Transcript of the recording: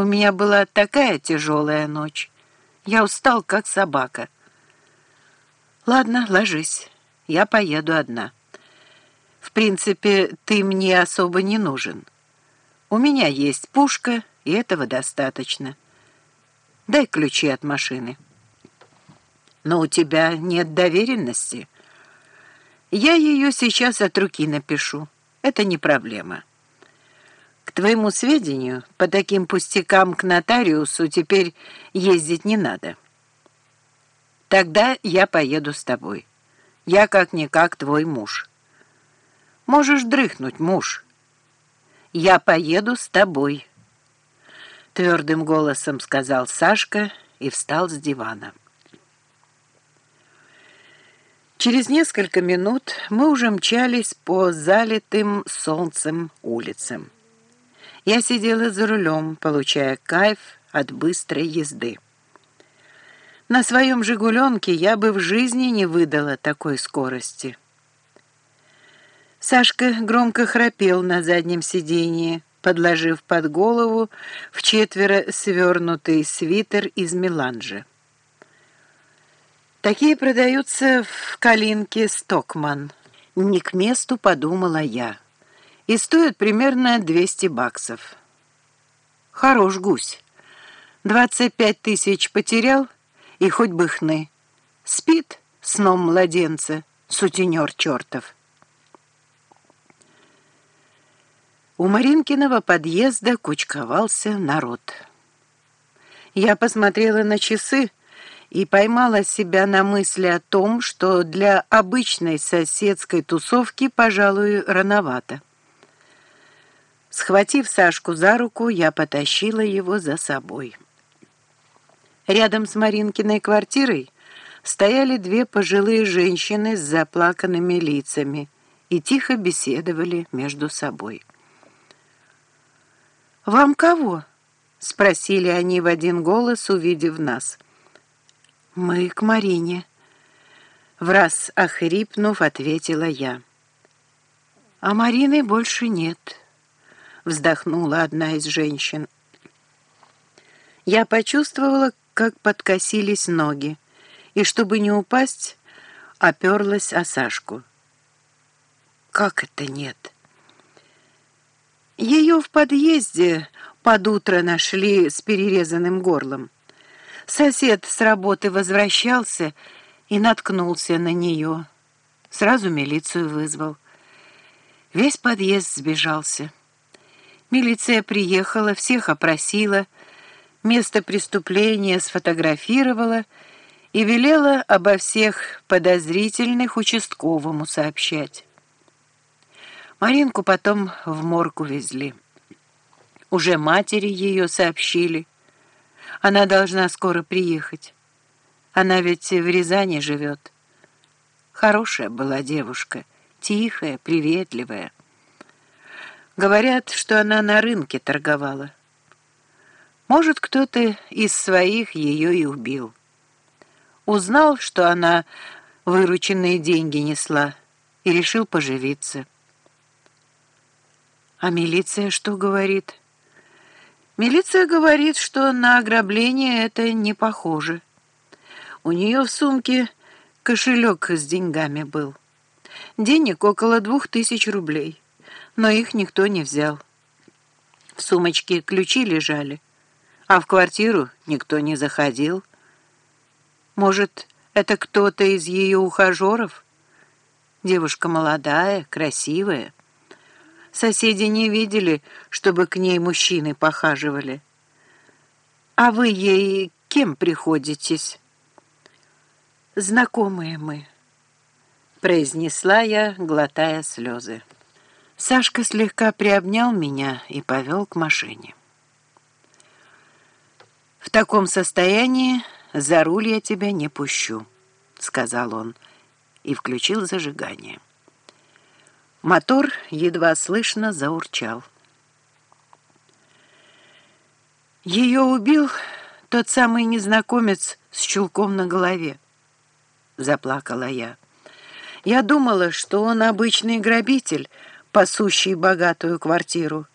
У меня была такая тяжелая ночь. Я устал, как собака. Ладно, ложись. Я поеду одна. В принципе, ты мне особо не нужен. У меня есть пушка, и этого достаточно. Дай ключи от машины. Но у тебя нет доверенности. Я ее сейчас от руки напишу. Это не проблема. Твоему сведению, по таким пустякам к нотариусу теперь ездить не надо. Тогда я поеду с тобой. Я как-никак твой муж. Можешь дрыхнуть, муж. Я поеду с тобой. Твердым голосом сказал Сашка и встал с дивана. Через несколько минут мы уже мчались по залитым солнцем улицам. Я сидела за рулем, получая кайф от быстрой езды. На своем «Жигуленке» я бы в жизни не выдала такой скорости. Сашка громко храпел на заднем сиденье, подложив под голову в четверо свернутый свитер из меланжа. Такие продаются в калинке «Стокман». Не к месту подумала я и стоит примерно 200 баксов. Хорош гусь. 25 тысяч потерял, и хоть бы хны. Спит сном младенца, сутенер чертов. У Маринкиного подъезда кучковался народ. Я посмотрела на часы и поймала себя на мысли о том, что для обычной соседской тусовки, пожалуй, рановато. Схватив Сашку за руку, я потащила его за собой. Рядом с Маринкиной квартирой стояли две пожилые женщины с заплаканными лицами и тихо беседовали между собой. «Вам кого?» — спросили они в один голос, увидев нас. «Мы к Марине», — враз охрипнув, ответила я. «А Марины больше нет» вздохнула одна из женщин. Я почувствовала, как подкосились ноги, и, чтобы не упасть, оперлась о Сашку. «Как это нет?» Ее в подъезде под утро нашли с перерезанным горлом. Сосед с работы возвращался и наткнулся на нее. Сразу милицию вызвал. Весь подъезд сбежался. Милиция приехала, всех опросила, место преступления сфотографировала и велела обо всех подозрительных участковому сообщать. Маринку потом в морг увезли. Уже матери ее сообщили. Она должна скоро приехать. Она ведь в Рязани живет. Хорошая была девушка, тихая, приветливая. Говорят, что она на рынке торговала. Может, кто-то из своих ее и убил. Узнал, что она вырученные деньги несла, и решил поживиться. А милиция что говорит? Милиция говорит, что на ограбление это не похоже. У нее в сумке кошелек с деньгами был. Денег около двух тысяч рублей но их никто не взял. В сумочке ключи лежали, а в квартиру никто не заходил. Может, это кто-то из ее ухажеров? Девушка молодая, красивая. Соседи не видели, чтобы к ней мужчины похаживали. А вы ей кем приходитесь? Знакомые мы, произнесла я, глотая слезы. Сашка слегка приобнял меня и повел к машине. «В таком состоянии за руль я тебя не пущу», — сказал он и включил зажигание. Мотор едва слышно заурчал. Ее убил тот самый незнакомец с чулком на голове. Заплакала я. Я думала, что он обычный грабитель — пасущий богатую квартиру.